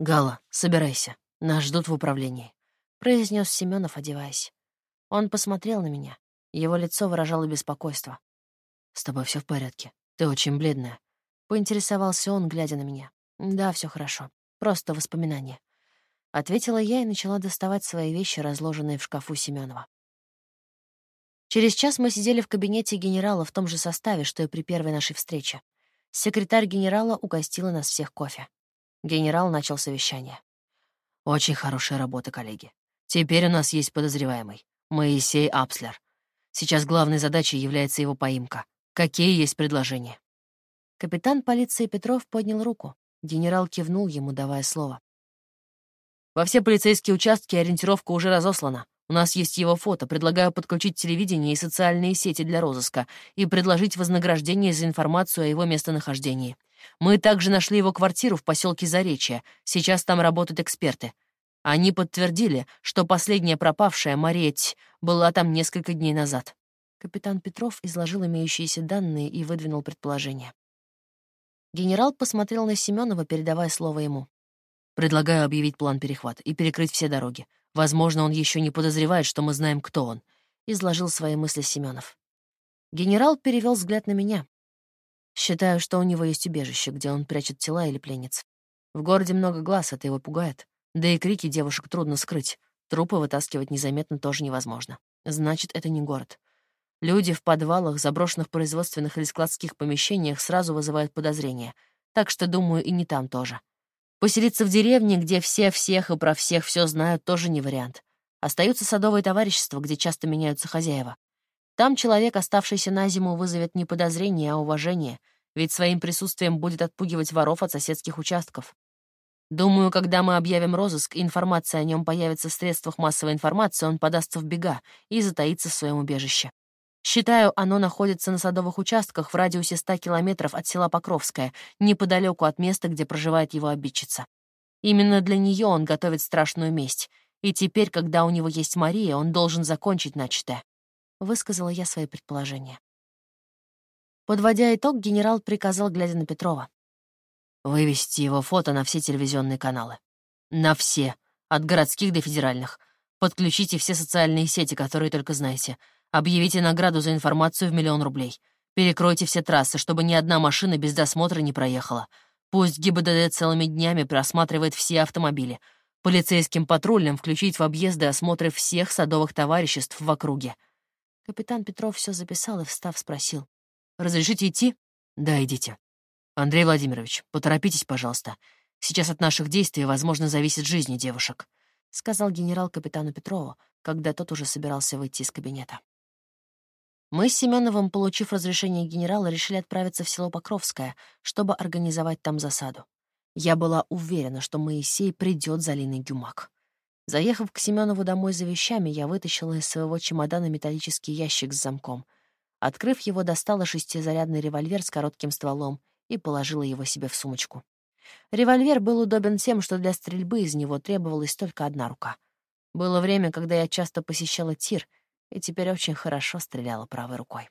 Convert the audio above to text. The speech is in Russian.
«Гала, собирайся. Нас ждут в управлении», — произнес Семенов, одеваясь. Он посмотрел на меня. Его лицо выражало беспокойство. «С тобой все в порядке? Ты очень бледная», — поинтересовался он, глядя на меня. «Да, все хорошо. Просто воспоминания». Ответила я и начала доставать свои вещи, разложенные в шкафу Семенова. Через час мы сидели в кабинете генерала в том же составе, что и при первой нашей встрече. Секретарь генерала угостила нас всех кофе. Генерал начал совещание. «Очень хорошая работа, коллеги. Теперь у нас есть подозреваемый. Моисей Апслер. Сейчас главной задачей является его поимка. Какие есть предложения?» Капитан полиции Петров поднял руку. Генерал кивнул ему, давая слово. «Во все полицейские участки ориентировка уже разослана. У нас есть его фото. Предлагаю подключить телевидение и социальные сети для розыска и предложить вознаграждение за информацию о его местонахождении. Мы также нашли его квартиру в поселке Заречье. Сейчас там работают эксперты. Они подтвердили, что последняя пропавшая, Мария была там несколько дней назад. Капитан Петров изложил имеющиеся данные и выдвинул предположение. Генерал посмотрел на Семенова, передавая слово ему. «Предлагаю объявить план перехвата и перекрыть все дороги. Возможно, он еще не подозревает, что мы знаем, кто он», — изложил свои мысли Семенов. Генерал перевел взгляд на меня. Считаю, что у него есть убежище, где он прячет тела или пленниц. В городе много глаз, это его пугает. Да и крики девушек трудно скрыть. Трупы вытаскивать незаметно тоже невозможно. Значит, это не город. Люди в подвалах, заброшенных производственных или складских помещениях сразу вызывают подозрения. Так что, думаю, и не там тоже. Поселиться в деревне, где все всех и про всех все знают, тоже не вариант. Остаются садовые товарищества, где часто меняются хозяева. Там человек, оставшийся на зиму, вызовет не подозрение, а уважение, ведь своим присутствием будет отпугивать воров от соседских участков. Думаю, когда мы объявим розыск, информация о нем появится в средствах массовой информации, он подастся в бега и затаится в своем убежище. Считаю, оно находится на садовых участках в радиусе 100 километров от села Покровское, неподалеку от места, где проживает его обидчица. Именно для нее он готовит страшную месть. И теперь, когда у него есть Мария, он должен закончить начатое. Высказала я свои предположения. Подводя итог, генерал приказал, глядя на Петрова. «Вывести его фото на все телевизионные каналы. На все, от городских до федеральных. Подключите все социальные сети, которые только знаете. Объявите награду за информацию в миллион рублей. Перекройте все трассы, чтобы ни одна машина без досмотра не проехала. Пусть ГИБДД целыми днями просматривает все автомобили. Полицейским патрульным включить в объезды осмотры всех садовых товариществ в округе. Капитан Петров все записал и, встав, спросил. «Разрешите идти?» «Да, идите». «Андрей Владимирович, поторопитесь, пожалуйста. Сейчас от наших действий, возможно, зависит жизнь девушек», — сказал генерал капитану Петрову, когда тот уже собирался выйти из кабинета. Мы с Семеновым, получив разрешение генерала, решили отправиться в село Покровское, чтобы организовать там засаду. Я была уверена, что Моисей придет за Линой Гюмак. Заехав к Семенову домой за вещами, я вытащила из своего чемодана металлический ящик с замком. Открыв его, достала шестизарядный револьвер с коротким стволом и положила его себе в сумочку. Револьвер был удобен тем, что для стрельбы из него требовалась только одна рука. Было время, когда я часто посещала тир — и теперь очень хорошо стреляла правой рукой.